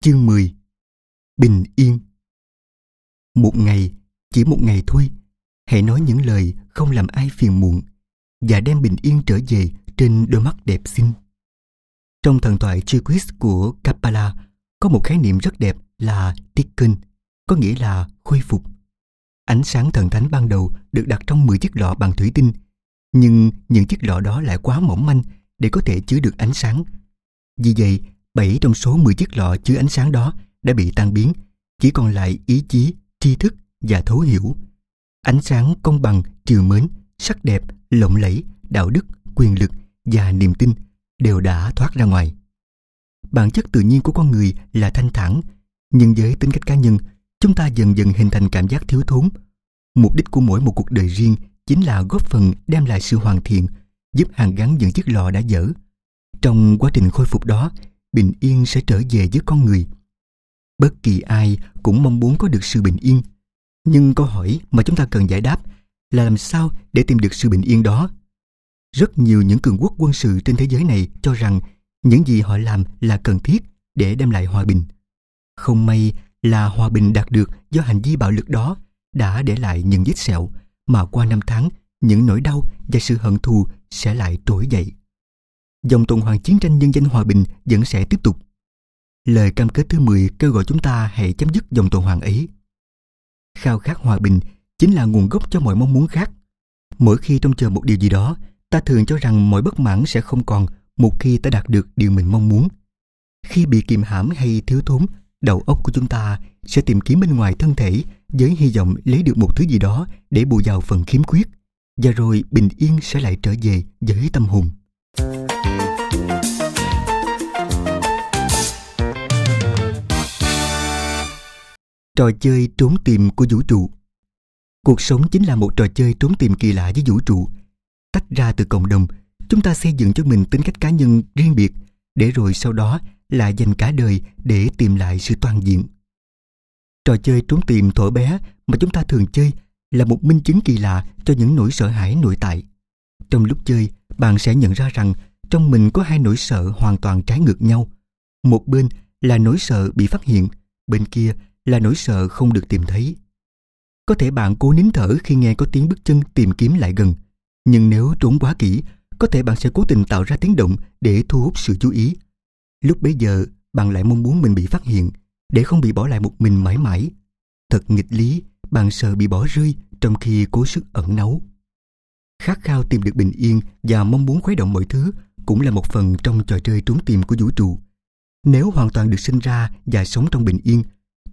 Chương 10 Bình yên Một ngày, chỉ một ngày thôi, hãy nói những lời không làm ai phiền muộn và đem bình yên trở về trên đôi mắt đẹp xinh. Trong thần thoại Chiquis của Kapala có một khái niệm rất đẹp là Tikkun, có nghĩa là khôi phục. Ánh sáng thần thánh ban đầu được đặt trong 10 chiếc lọ bằng thủy tinh, nhưng những chiếc lọ đó lại quá mỏng manh để có thể chứa được ánh sáng. Vì vậy, 7 trong số 10 chiếc lọ chứa ánh sáng đó đã bị tan biến, chỉ còn lại ý chí, tri thức và thấu hiểu. Ánh sáng công bằng, triều mến, sắc đẹp, lộng lẫy, đạo đức, quyền lực và niềm tin đều đã thoát ra ngoài. Bản chất tự nhiên của con người là thanh thản, nhưng với tính cách cá nhân, chúng ta dần dần hình thành cảm giác thiếu thốn. Mục đích của mỗi một cuộc đời riêng chính là góp phần đem lại sự hoàn thiện, giúp hàng gắn những chiếc lọ đã dở. Trong quá trình khôi phục đó, bình yên sẽ trở về với con người. Bất kỳ ai cũng mong muốn có được sự bình yên. Nhưng câu hỏi mà chúng ta cần giải đáp là làm sao để tìm được sự bình yên đó? Rất nhiều những cường quốc quân sự trên thế giới này cho rằng những gì họ làm là cần thiết để đem lại hòa bình. Không may là hòa bình đạt được do hành vi bạo lực đó đã để lại những vết sẹo mà qua năm tháng, những nỗi đau và sự hận thù sẽ lại trỗi dậy dòng tuần hoàn chiến tranh nhân danh hòa bình vẫn sẽ tiếp tục. Lời cam kết thứ 10 kêu gọi chúng ta hãy chấm dứt dòng tuần hoàn ấy. Khao khát hòa bình chính là nguồn gốc cho mọi mong muốn khác. Mỗi khi trông chờ một điều gì đó, ta thường cho rằng mọi bất mãn sẽ không còn một khi ta đạt được điều mình mong muốn. Khi bị kiềm hãm hay thiếu thốn, đầu óc của chúng ta sẽ tìm kiếm bên ngoài thân thể với hy vọng lấy được một thứ gì đó để bù vào phần khiếm khuyết và rồi bình yên sẽ lại trở về với tâm hồn. Trò chơi trốn tìm của vũ trụ Cuộc sống chính là một trò chơi trốn tìm kỳ lạ với vũ trụ. Tách ra từ cộng đồng, chúng ta xây dựng cho mình tính cách cá nhân riêng biệt, để rồi sau đó lại dành cả đời để tìm lại sự toàn diện. Trò chơi trốn tìm thuở bé mà chúng ta thường chơi là một minh chứng kỳ lạ cho những nỗi sợ hãi nội tại. Trong lúc chơi, bạn sẽ nhận ra rằng trong mình có hai nỗi sợ hoàn toàn trái ngược nhau. Một bên là nỗi sợ bị phát hiện, bên kia là nỗi sợ không được tìm thấy. Có thể bạn cố nín thở khi nghe có tiếng bước chân tìm kiếm lại gần, nhưng nếu trốn quá kỹ, có thể bạn sẽ cố tình tạo ra tiếng động để thu hút sự chú ý. Lúc bấy giờ, bạn lại mong muốn mình bị phát hiện, để không bị bỏ lại một mình mãi mãi. Thật nghịch lý, bạn sợ bị bỏ rơi trong khi cố sức ẩn náu. Khát khao tìm được bình yên và mong muốn khuấy động mọi thứ cũng là một phần trong trò chơi trốn tìm của vũ trụ. Nếu hoàn toàn được sinh ra và sống trong bình yên,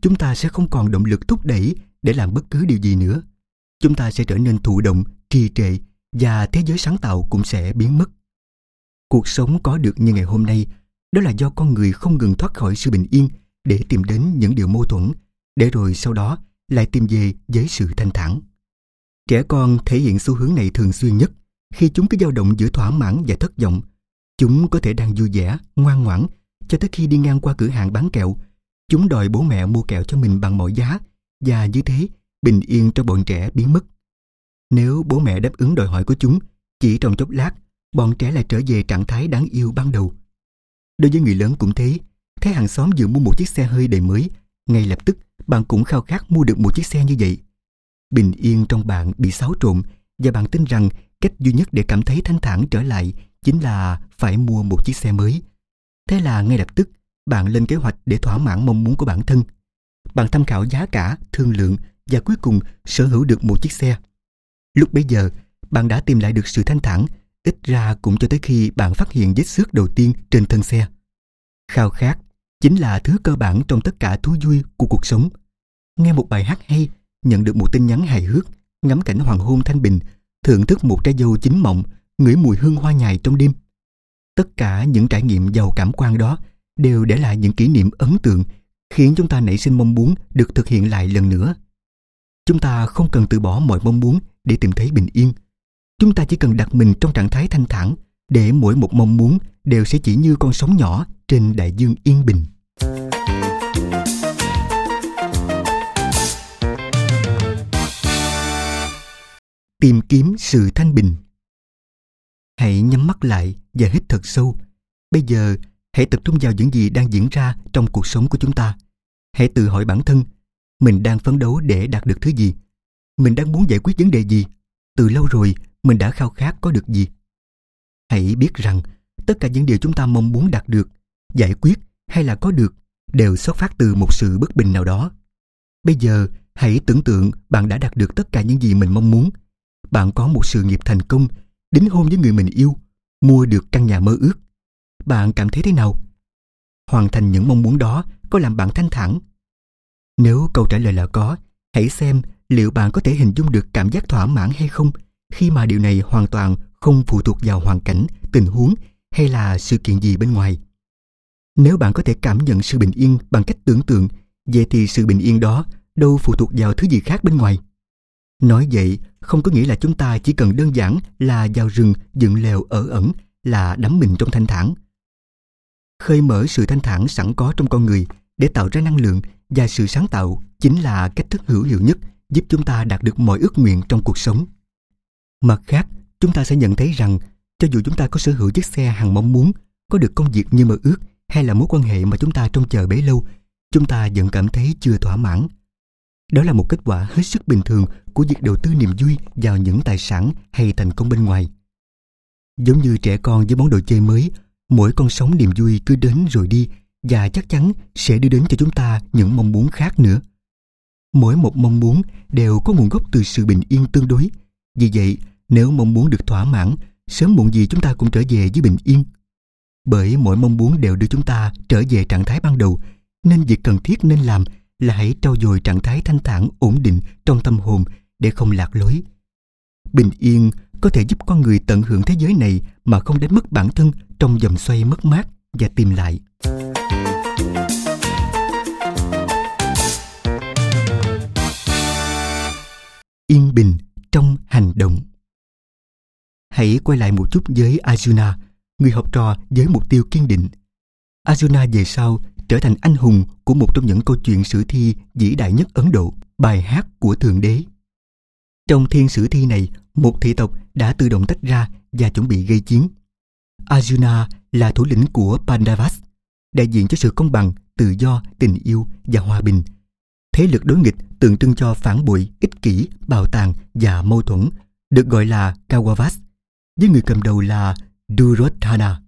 chúng ta sẽ không còn động lực thúc đẩy để làm bất cứ điều gì nữa. Chúng ta sẽ trở nên thụ động, trì trệ và thế giới sáng tạo cũng sẽ biến mất. Cuộc sống có được như ngày hôm nay đó là do con người không ngừng thoát khỏi sự bình yên để tìm đến những điều mâu thuẫn, để rồi sau đó lại tìm về với sự thanh thản. Trẻ con thể hiện xu hướng này thường xuyên nhất khi chúng cứ dao động giữa thỏa mãn và thất vọng. Chúng có thể đang vui vẻ, ngoan ngoãn cho tới khi đi ngang qua cửa hàng bán kẹo Chúng đòi bố mẹ mua kẹo cho mình bằng mọi giá và như thế bình yên cho bọn trẻ biến mất. Nếu bố mẹ đáp ứng đòi hỏi của chúng, chỉ trong chốc lát, bọn trẻ lại trở về trạng thái đáng yêu ban đầu. Đối với người lớn cũng thế, thấy hàng xóm vừa mua một chiếc xe hơi đầy mới, ngay lập tức bạn cũng khao khát mua được một chiếc xe như vậy. Bình yên trong bạn bị xáo trộn và bạn tin rằng cách duy nhất để cảm thấy thanh thản trở lại chính là phải mua một chiếc xe mới. Thế là ngay lập tức bạn lên kế hoạch để thỏa mãn mong muốn của bản thân. Bạn tham khảo giá cả, thương lượng và cuối cùng sở hữu được một chiếc xe. Lúc bấy giờ, bạn đã tìm lại được sự thanh thản, ít ra cũng cho tới khi bạn phát hiện vết xước đầu tiên trên thân xe. Khao khát chính là thứ cơ bản trong tất cả thú vui của cuộc sống. Nghe một bài hát hay, nhận được một tin nhắn hài hước, ngắm cảnh hoàng hôn thanh bình, thưởng thức một trái dâu chín mọng, ngửi mùi hương hoa nhài trong đêm. Tất cả những trải nghiệm giàu cảm quan đó đều để lại những kỷ niệm ấn tượng, khiến chúng ta nảy sinh mong muốn được thực hiện lại lần nữa. Chúng ta không cần từ bỏ mọi mong muốn để tìm thấy bình yên. Chúng ta chỉ cần đặt mình trong trạng thái thanh thản để mỗi một mong muốn đều sẽ chỉ như con sóng nhỏ trên đại dương yên bình. Tìm kiếm sự thanh bình Hãy nhắm mắt lại và hít thật sâu. Bây giờ hãy tập trung vào những gì đang diễn ra trong cuộc sống của chúng ta. Hãy tự hỏi bản thân, mình đang phấn đấu để đạt được thứ gì? Mình đang muốn giải quyết vấn đề gì? Từ lâu rồi, mình đã khao khát có được gì? Hãy biết rằng, tất cả những điều chúng ta mong muốn đạt được, giải quyết hay là có được đều xuất phát từ một sự bất bình nào đó. Bây giờ, hãy tưởng tượng bạn đã đạt được tất cả những gì mình mong muốn. Bạn có một sự nghiệp thành công, đính hôn với người mình yêu, mua được căn nhà mơ ước. Bạn cảm thấy thế nào? Hoàn thành những mong muốn đó có làm bạn thanh thản? Nếu câu trả lời là có, hãy xem liệu bạn có thể hình dung được cảm giác thỏa mãn hay không khi mà điều này hoàn toàn không phụ thuộc vào hoàn cảnh, tình huống hay là sự kiện gì bên ngoài. Nếu bạn có thể cảm nhận sự bình yên bằng cách tưởng tượng, vậy thì sự bình yên đó đâu phụ thuộc vào thứ gì khác bên ngoài. Nói vậy không có nghĩa là chúng ta chỉ cần đơn giản là vào rừng dựng lều ở ẩn là đắm mình trong thanh thản. Khơi mở sự thanh thản sẵn có trong con người để tạo ra năng lượng và sự sáng tạo chính là cách thức hữu hiệu nhất giúp chúng ta đạt được mọi ước nguyện trong cuộc sống. Mặt khác, chúng ta sẽ nhận thấy rằng cho dù chúng ta có sở hữu chiếc xe hằng mong muốn, có được công việc như mơ ước hay là mối quan hệ mà chúng ta trông chờ bấy lâu, chúng ta vẫn cảm thấy chưa thỏa mãn. Đó là một kết quả hết sức bình thường của việc đầu tư niềm vui vào những tài sản hay thành công bên ngoài. Giống như trẻ con với món đồ chơi mới, mỗi con sóng niềm vui cứ đến rồi đi và chắc chắn sẽ đưa đến cho chúng ta những mong muốn khác nữa. Mỗi một mong muốn đều có nguồn gốc từ sự bình yên tương đối. Vì vậy, nếu mong muốn được thỏa mãn, sớm muộn gì chúng ta cũng trở về với bình yên. Bởi mỗi mong muốn đều đưa chúng ta trở về trạng thái ban đầu, nên việc cần thiết nên làm là hãy trau dồi trạng thái thanh thản ổn định trong tâm hồn để không lạc lối. Bình yên có thể giúp con người tận hưởng thế giới này mà không đánh mất bản thân trong dòng xoay mất mát và tìm lại. Yên bình trong hành động Hãy quay lại một chút với Arjuna, người học trò với mục tiêu kiên định. Arjuna về sau trở thành anh hùng của một trong những câu chuyện sử thi vĩ đại nhất Ấn Độ, bài hát của Thượng Đế. Trong thiên sử thi này, một thị tộc đã tự động tách ra và chuẩn bị gây chiến. Arjuna là thủ lĩnh của Pandavas, đại diện cho sự công bằng, tự do, tình yêu và hòa bình. Thế lực đối nghịch tượng trưng cho phản bội, ích kỷ, bạo tàng và mâu thuẫn, được gọi là Kauravas, với người cầm đầu là Duryodhana.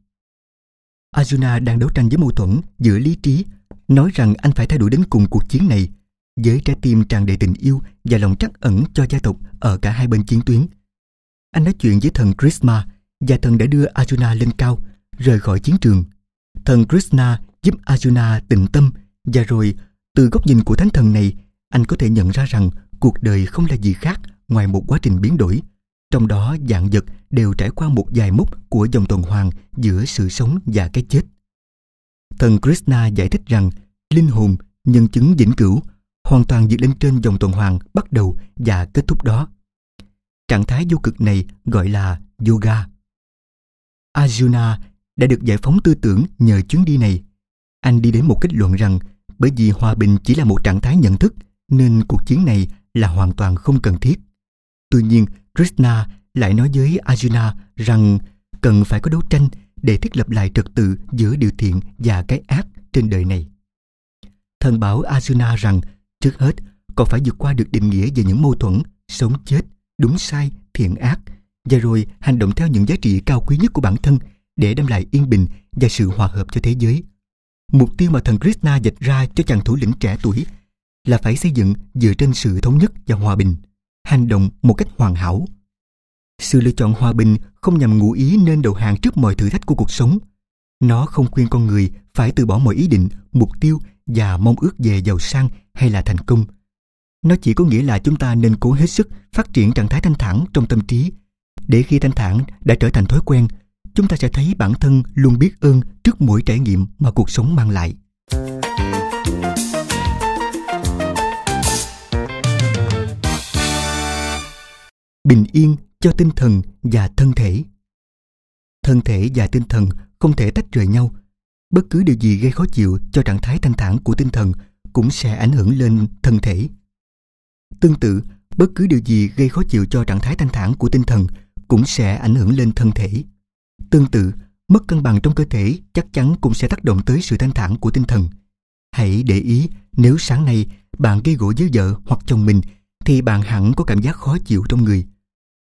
Arjuna đang đấu tranh với mâu thuẫn giữa lý trí, nói rằng anh phải thay đổi đến cùng cuộc chiến này, với trái tim tràn đầy tình yêu và lòng trắc ẩn cho gia tộc ở cả hai bên chiến tuyến. Anh nói chuyện với thần Krishna và thần đã đưa Arjuna lên cao, rời khỏi chiến trường. Thần Krishna giúp Arjuna tịnh tâm và rồi từ góc nhìn của thánh thần này, anh có thể nhận ra rằng cuộc đời không là gì khác ngoài một quá trình biến đổi. Trong đó dạng vật đều trải qua một vài mốc của dòng tuần hoàn giữa sự sống và cái chết. Thần Krishna giải thích rằng linh hồn, nhân chứng vĩnh cửu hoàn toàn dựa lên trên dòng tuần hoàn bắt đầu và kết thúc đó. Trạng thái vô cực này gọi là yoga. Arjuna đã được giải phóng tư tưởng nhờ chuyến đi này. Anh đi đến một kết luận rằng bởi vì hòa bình chỉ là một trạng thái nhận thức nên cuộc chiến này là hoàn toàn không cần thiết. Tuy nhiên, Krishna lại nói với Arjuna rằng cần phải có đấu tranh để thiết lập lại trật tự giữa điều thiện và cái ác trên đời này. Thần bảo Arjuna rằng trước hết còn phải vượt qua được định nghĩa về những mâu thuẫn, sống chết, đúng sai, thiện ác và rồi hành động theo những giá trị cao quý nhất của bản thân để đem lại yên bình và sự hòa hợp cho thế giới. Mục tiêu mà thần Krishna dạch ra cho chàng thủ lĩnh trẻ tuổi là phải xây dựng dựa trên sự thống nhất và hòa bình, hành động một cách hoàn hảo. Sự lựa chọn hòa bình không nhằm ngụ ý nên đầu hàng trước mọi thử thách của cuộc sống. Nó không khuyên con người phải từ bỏ mọi ý định, mục tiêu và mong ước về giàu sang hay là thành công. Nó chỉ có nghĩa là chúng ta nên cố hết sức phát triển trạng thái thanh thản trong tâm trí, để khi thanh thản đã trở thành thói quen, chúng ta sẽ thấy bản thân luôn biết ơn trước mỗi trải nghiệm mà cuộc sống mang lại. Bình yên cho tinh thần và thân thể. Thân thể và tinh thần không thể tách rời nhau. Bất cứ điều gì gây khó chịu cho trạng thái thanh thản của tinh thần cũng sẽ ảnh hưởng lên thân thể. Tương tự, bất cứ điều gì gây khó chịu cho trạng thái thanh thản của tinh thần cũng sẽ ảnh hưởng lên thân thể. Tương tự, mất cân bằng trong cơ thể chắc chắn cũng sẽ tác động tới sự thanh thản của tinh thần. Hãy để ý nếu sáng nay bạn gây gỗ với vợ hoặc chồng mình thì bạn hẳn có cảm giác khó chịu trong người.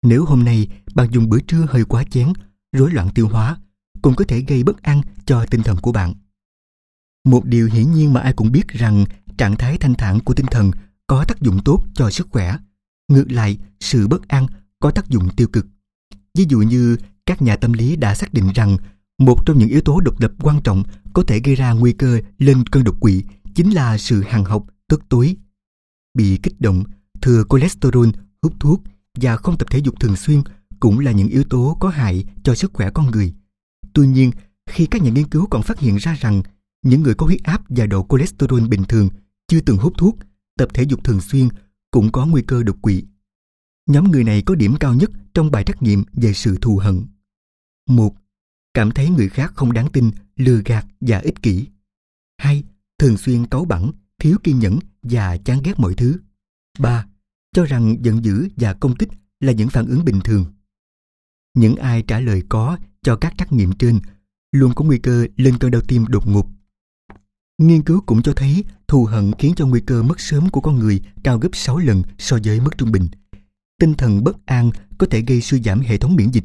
Nếu hôm nay bạn dùng bữa trưa hơi quá chén, rối loạn tiêu hóa, cũng có thể gây bất an cho tinh thần của bạn. Một điều hiển nhiên mà ai cũng biết rằng trạng thái thanh thản của tinh thần có tác dụng tốt cho sức khỏe. Ngược lại, sự bất an có tác dụng tiêu cực. Ví dụ như các nhà tâm lý đã xác định rằng một trong những yếu tố độc lập quan trọng có thể gây ra nguy cơ lên cơn đột quỵ chính là sự hằng học, tức tối. Bị kích động, thừa cholesterol, hút thuốc và không tập thể dục thường xuyên cũng là những yếu tố có hại cho sức khỏe con người. Tuy nhiên, khi các nhà nghiên cứu còn phát hiện ra rằng những người có huyết áp và độ cholesterol bình thường chưa từng hút thuốc, tập thể dục thường xuyên cũng có nguy cơ đột quỵ. Nhóm người này có điểm cao nhất trong bài trắc nghiệm về sự thù hận. một Cảm thấy người khác không đáng tin, lừa gạt và ích kỷ. 2. Thường xuyên cáu bẳn, thiếu kiên nhẫn và chán ghét mọi thứ. 3. Cho rằng giận dữ và công kích là những phản ứng bình thường. Những ai trả lời có cho các trắc nghiệm trên luôn có nguy cơ lên cơn đau tim đột ngột. Nghiên cứu cũng cho thấy thù hận khiến cho nguy cơ mất sớm của con người cao gấp 6 lần so với mức trung bình. Tinh thần bất an có thể gây suy giảm hệ thống miễn dịch.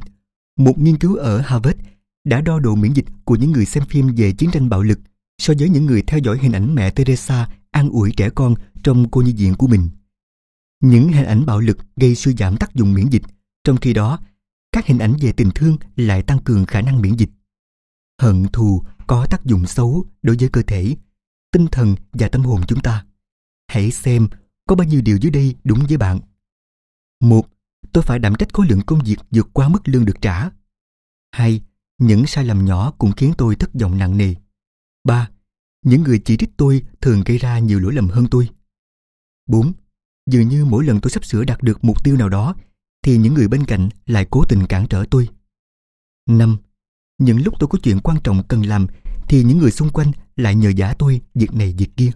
Một nghiên cứu ở Harvard đã đo độ miễn dịch của những người xem phim về chiến tranh bạo lực so với những người theo dõi hình ảnh mẹ Teresa an ủi trẻ con trong cô nhi viện của mình. Những hình ảnh bạo lực gây suy giảm tác dụng miễn dịch, trong khi đó, các hình ảnh về tình thương lại tăng cường khả năng miễn dịch. Hận thù có tác dụng xấu đối với cơ thể, tinh thần và tâm hồn chúng ta. Hãy xem có bao nhiêu điều dưới đây đúng với bạn. Một, tôi phải đảm trách khối lượng công việc vượt quá mức lương được trả. Hai, những sai lầm nhỏ cũng khiến tôi thất vọng nặng nề. Ba, những người chỉ trích tôi thường gây ra nhiều lỗi lầm hơn tôi. 4. Dường như mỗi lần tôi sắp sửa đạt được mục tiêu nào đó thì những người bên cạnh lại cố tình cản trở tôi. 5. Những lúc tôi có chuyện quan trọng cần làm thì những người xung quanh lại nhờ giả tôi việc này việc kia.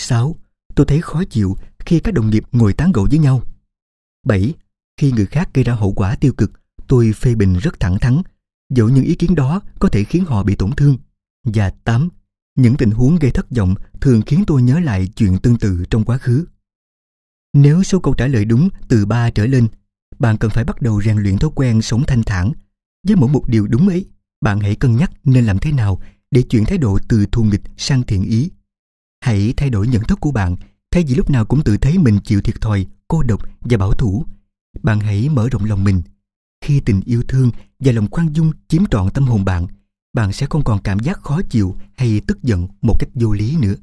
6. Tôi thấy khó chịu khi các đồng nghiệp ngồi tán gẫu với nhau. 7. Khi người khác gây ra hậu quả tiêu cực, tôi phê bình rất thẳng thắn, dẫu những ý kiến đó có thể khiến họ bị tổn thương. Và 8. Những tình huống gây thất vọng thường khiến tôi nhớ lại chuyện tương tự trong quá khứ. Nếu số câu trả lời đúng từ 3 trở lên, bạn cần phải bắt đầu rèn luyện thói quen sống thanh thản. Với mỗi một điều đúng ấy, bạn hãy cân nhắc nên làm thế nào để chuyển thái độ từ thù nghịch sang thiện ý. Hãy thay đổi nhận thức của bạn thay vì lúc nào cũng tự thấy mình chịu thiệt thòi, cô độc và bảo thủ. Bạn hãy mở rộng lòng mình. Khi tình yêu thương và lòng khoan dung chiếm trọn tâm hồn bạn, bạn sẽ không còn cảm giác khó chịu hay tức giận một cách vô lý nữa.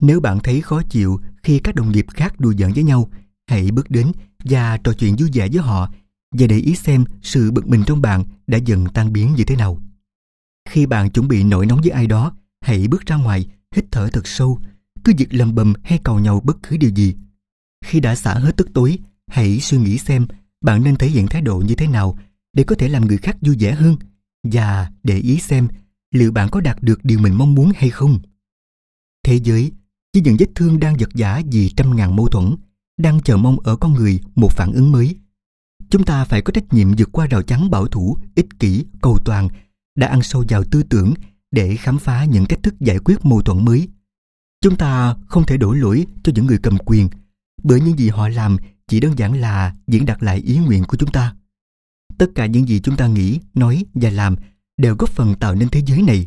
Nếu bạn thấy khó chịu khi các đồng nghiệp khác đùa giỡn với nhau, hãy bước đến và trò chuyện vui vẻ với họ và để ý xem sự bực mình trong bạn đã dần tan biến như thế nào. Khi bạn chuẩn bị nổi nóng với ai đó, hãy bước ra ngoài, hít thở thật sâu, cứ việc lầm bầm hay cầu nhau bất cứ điều gì. Khi đã xả hết tức tối, hãy suy nghĩ xem bạn nên thể hiện thái độ như thế nào để có thể làm người khác vui vẻ hơn và để ý xem liệu bạn có đạt được điều mình mong muốn hay không. Thế giới với những vết thương đang giật giả vì trăm ngàn mâu thuẫn, đang chờ mong ở con người một phản ứng mới. Chúng ta phải có trách nhiệm vượt qua rào chắn bảo thủ, ích kỷ, cầu toàn, đã ăn sâu vào tư tưởng để khám phá những cách thức giải quyết mâu thuẫn mới. Chúng ta không thể đổ lỗi cho những người cầm quyền, bởi những gì họ làm chỉ đơn giản là diễn đạt lại ý nguyện của chúng ta. Tất cả những gì chúng ta nghĩ, nói và làm đều góp phần tạo nên thế giới này.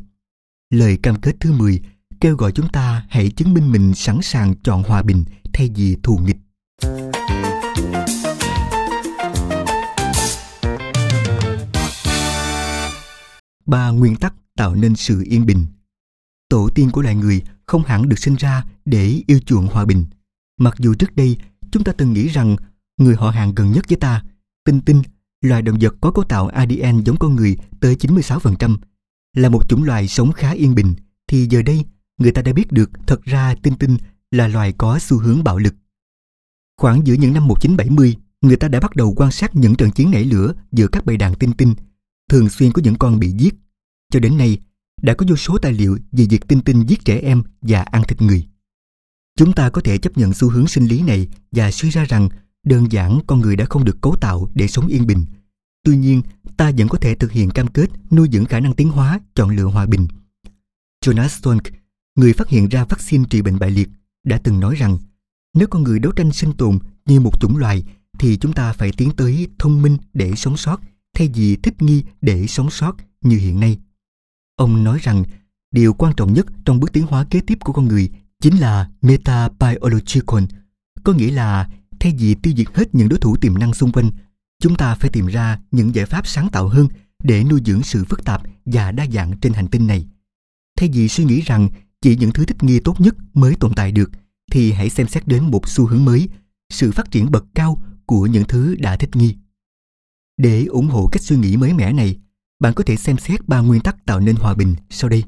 Lời cam kết thứ 10 kêu gọi chúng ta hãy chứng minh mình sẵn sàng chọn hòa bình thay vì thù nghịch. Ba nguyên tắc tạo nên sự yên bình. Tổ tiên của loài người không hẳn được sinh ra để yêu chuộng hòa bình. Mặc dù trước đây chúng ta từng nghĩ rằng người họ hàng gần nhất với ta, tinh tinh, loài động vật có cấu tạo ADN giống con người tới 96%, là một chủng loài sống khá yên bình, thì giờ đây người ta đã biết được thật ra tinh tinh là loài có xu hướng bạo lực. Khoảng giữa những năm 1970, người ta đã bắt đầu quan sát những trận chiến nảy lửa giữa các bầy đàn tinh tinh, thường xuyên có những con bị giết. Cho đến nay, đã có vô số tài liệu về việc tinh tinh giết trẻ em và ăn thịt người. Chúng ta có thể chấp nhận xu hướng sinh lý này và suy ra rằng đơn giản con người đã không được cấu tạo để sống yên bình. Tuy nhiên, ta vẫn có thể thực hiện cam kết nuôi dưỡng khả năng tiến hóa, chọn lựa hòa bình. Jonas Salk, người phát hiện ra vaccine trị bệnh bại liệt, đã từng nói rằng nếu con người đấu tranh sinh tồn như một chủng loài thì chúng ta phải tiến tới thông minh để sống sót thay vì thích nghi để sống sót như hiện nay. Ông nói rằng điều quan trọng nhất trong bước tiến hóa kế tiếp của con người chính là metabiological, có nghĩa là thay vì tiêu diệt hết những đối thủ tiềm năng xung quanh, chúng ta phải tìm ra những giải pháp sáng tạo hơn để nuôi dưỡng sự phức tạp và đa dạng trên hành tinh này. Thay vì suy nghĩ rằng chỉ những thứ thích nghi tốt nhất mới tồn tại được, thì hãy xem xét đến một xu hướng mới, sự phát triển bậc cao của những thứ đã thích nghi. Để ủng hộ cách suy nghĩ mới mẻ này, bạn có thể xem xét ba nguyên tắc tạo nên hòa bình sau đây.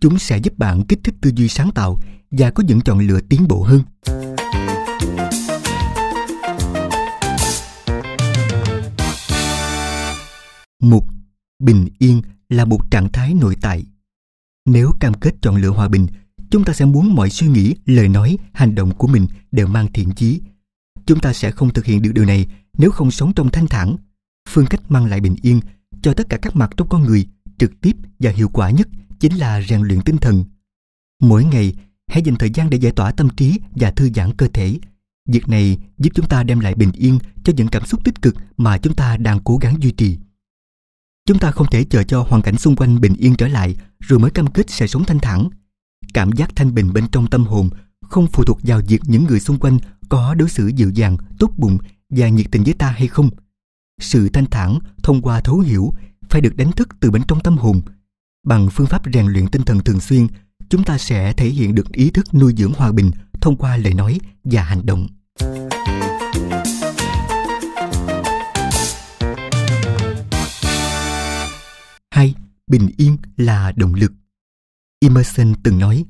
Chúng sẽ giúp bạn kích thích tư duy sáng tạo và có những chọn lựa tiến bộ hơn. Một, bình yên là một trạng thái nội tại. Nếu cam kết chọn lựa hòa bình, chúng ta sẽ muốn mọi suy nghĩ, lời nói, hành động của mình đều mang thiện chí. Chúng ta sẽ không thực hiện được điều này nếu không sống trong thanh thản. Phương cách mang lại bình yên cho tất cả các mặt trong con người trực tiếp và hiệu quả nhất chính là rèn luyện tinh thần. Mỗi ngày, hãy dành thời gian để giải tỏa tâm trí và thư giãn cơ thể. Việc này giúp chúng ta đem lại bình yên cho những cảm xúc tích cực mà chúng ta đang cố gắng duy trì. Chúng ta không thể chờ cho hoàn cảnh xung quanh bình yên trở lại rồi mới cam kết sẽ sống thanh thản. Cảm giác thanh bình bên trong tâm hồn không phụ thuộc vào việc những người xung quanh có đối xử dịu dàng, tốt bụng và nhiệt tình với ta hay không. Sự thanh thản thông qua thấu hiểu phải được đánh thức từ bên trong tâm hồn. Bằng phương pháp rèn luyện tinh thần thường xuyên, chúng ta sẽ thể hiện được ý thức nuôi dưỡng hòa bình thông qua lời nói và hành động. Hai, bình yên là động lực. Emerson từng nói,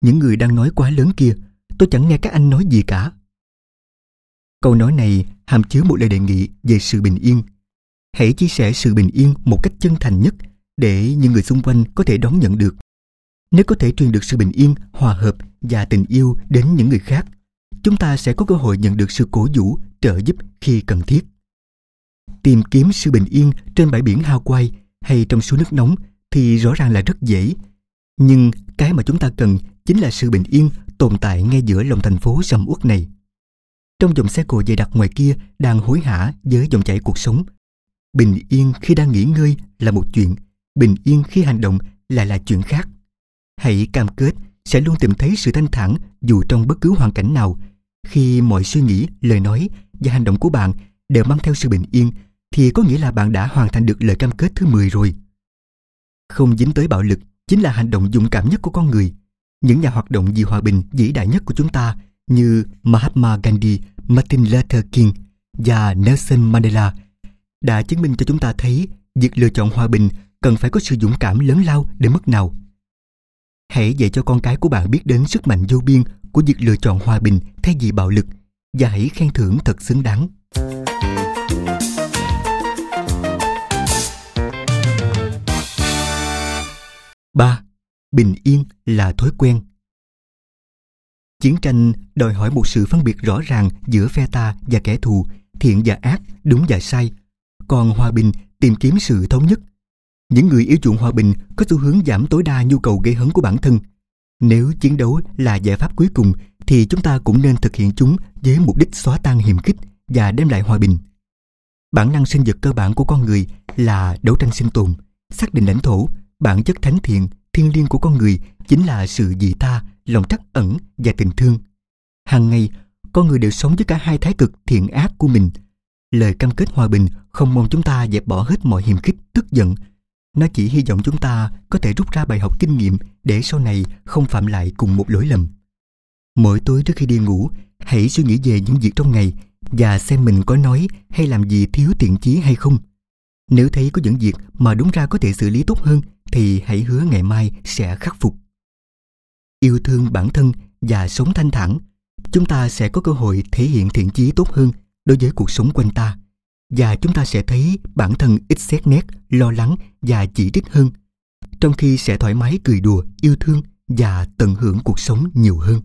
những người đang nói quá lớn kia, tôi chẳng nghe các anh nói gì cả. Câu nói này hàm chứa một lời đề nghị về sự bình yên. Hãy chia sẻ sự bình yên một cách chân thành nhất để những người xung quanh có thể đón nhận được. Nếu có thể truyền được sự bình yên, hòa hợp và tình yêu đến những người khác, chúng ta sẽ có cơ hội nhận được sự cổ vũ, trợ giúp khi cần thiết. Tìm kiếm sự bình yên trên bãi biển Hawaii hay trong suối nước nóng thì rõ ràng là rất dễ. Nhưng cái mà chúng ta cần chính là sự bình yên tồn tại ngay giữa lòng thành phố sầm uất này. Trong dòng xe cộ dày đặc ngoài kia đang hối hả với dòng chảy cuộc sống. Bình yên khi đang nghỉ ngơi là một chuyện, bình yên khi hành động lại là chuyện khác. Hãy cam kết sẽ luôn tìm thấy sự thanh thản dù trong bất cứ hoàn cảnh nào. Khi mọi suy nghĩ, lời nói và hành động của bạn đều mang theo sự bình yên thì có nghĩa là bạn đã hoàn thành được lời cam kết thứ 10 rồi. Không dính tới bạo lực chính là hành động dũng cảm nhất của con người. Những nhà hoạt động vì hòa bình vĩ đại nhất của chúng ta như Mahatma Gandhi, Martin Luther King và Nelson Mandela đã chứng minh cho chúng ta thấy việc lựa chọn hòa bình cần phải có sự dũng cảm lớn lao đến mức nào. Hãy dạy cho con cái của bạn biết đến sức mạnh vô biên của việc lựa chọn hòa bình thay vì bạo lực và hãy khen thưởng thật xứng đáng. ba Bình yên là thói quen. Chiến tranh đòi hỏi một sự phân biệt rõ ràng giữa phe ta và kẻ thù, thiện và ác, đúng và sai. Còn hòa bình tìm kiếm sự thống nhất. Những người yêu chuộng hòa bình có xu hướng giảm tối đa nhu cầu gây hấn của bản thân. Nếu chiến đấu là giải pháp cuối cùng thì chúng ta cũng nên thực hiện chúng với mục đích xóa tan hiềm khích và đem lại hòa bình. Bản năng sinh vật cơ bản của con người là đấu tranh sinh tồn, xác định lãnh thổ, bản chất thánh thiện, thiên liêng của con người chính là sự dị tha, lòng trắc ẩn và tình thương. Hàng ngày, con người đều sống với cả hai thái cực thiện ác của mình. Lời cam kết hòa bình không mong chúng ta dẹp bỏ hết mọi hiềm khích, tức giận. Nó chỉ hy vọng chúng ta có thể rút ra bài học kinh nghiệm để sau này không phạm lại cùng một lỗi lầm. Mỗi tối trước khi đi ngủ, hãy suy nghĩ về những việc trong ngày và xem mình có nói hay làm gì thiếu tiện chí hay không. Nếu thấy có những việc mà đúng ra có thể xử lý tốt hơn thì hãy hứa ngày mai sẽ khắc phục. Yêu thương bản thân và sống thanh thản, chúng ta sẽ có cơ hội thể hiện thiện chí tốt hơn đối với cuộc sống quanh ta và chúng ta sẽ thấy bản thân ít xét nét, lo lắng và chỉ trích hơn, trong khi sẽ thoải mái cười đùa, yêu thương và tận hưởng cuộc sống nhiều hơn.